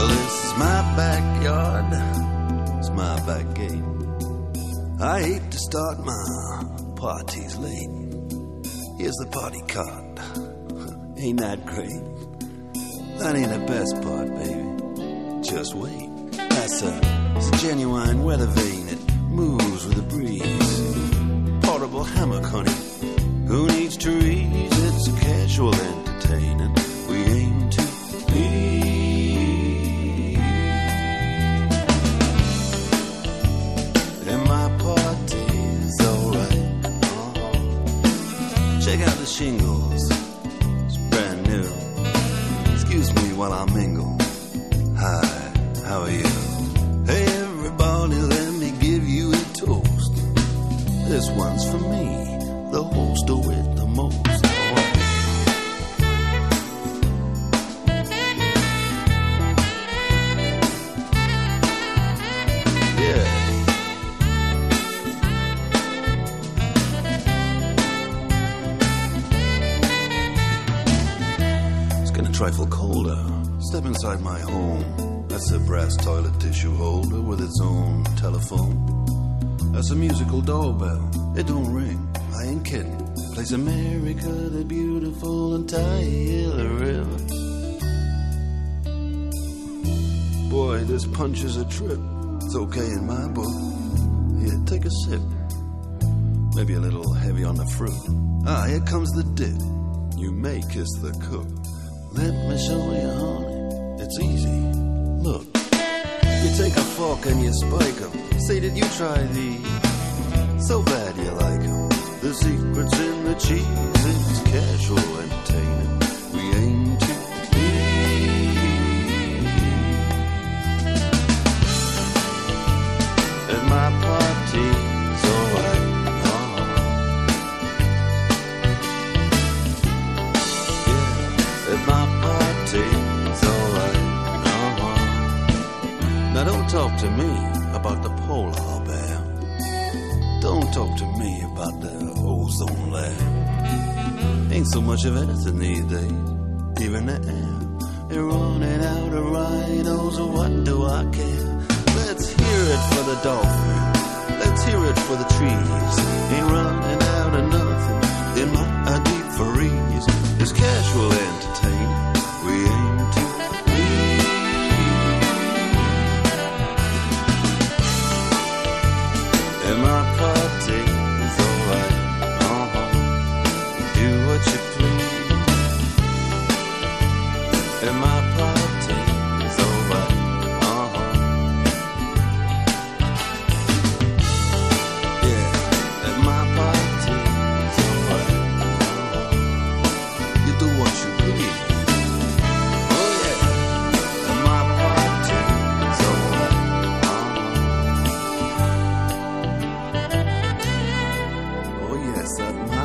Well, this is my backyard. It's my back gate. I hate to start my parties late. Here's the party card. Ain't that great? That ain't the best part, baby. Just wait. That's a, it's a genuine weather vane. It moves shingles. It's brand new. Excuse me while I mingle. Hi, how are you? Hey, everybody, let me give you a toast. This one's for me, the host with the most. Trifle colder. Step inside my home. That's a brass toilet tissue holder with its own telephone. That's a musical doorbell. It don't ring. I ain't kidding. Plays America the Beautiful and Tyler River. Boy, this punch is a trip. It's okay in my book. Here, take a sip. Maybe a little heavy on the fruit. Ah, here comes the dip. You may kiss the cook. Let me show you, honey. It's easy. Look. You take a fork and you spike spike 'em. Say, did you try these? So bad you like 'em. The secret's in the cheese. It's casual entertaining. We aim to be. And my party's at my party's alright. Uh-huh. Now don't talk to me about the polar bear. Don't talk to me about the ozone layer. Ain't so much of anything these days, even the air. They're running out of rhinos, what do I care? Let's hear it for the dolphin. Let's hear it for the trees. Ain't running Uh-huh.